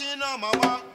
watching on my mama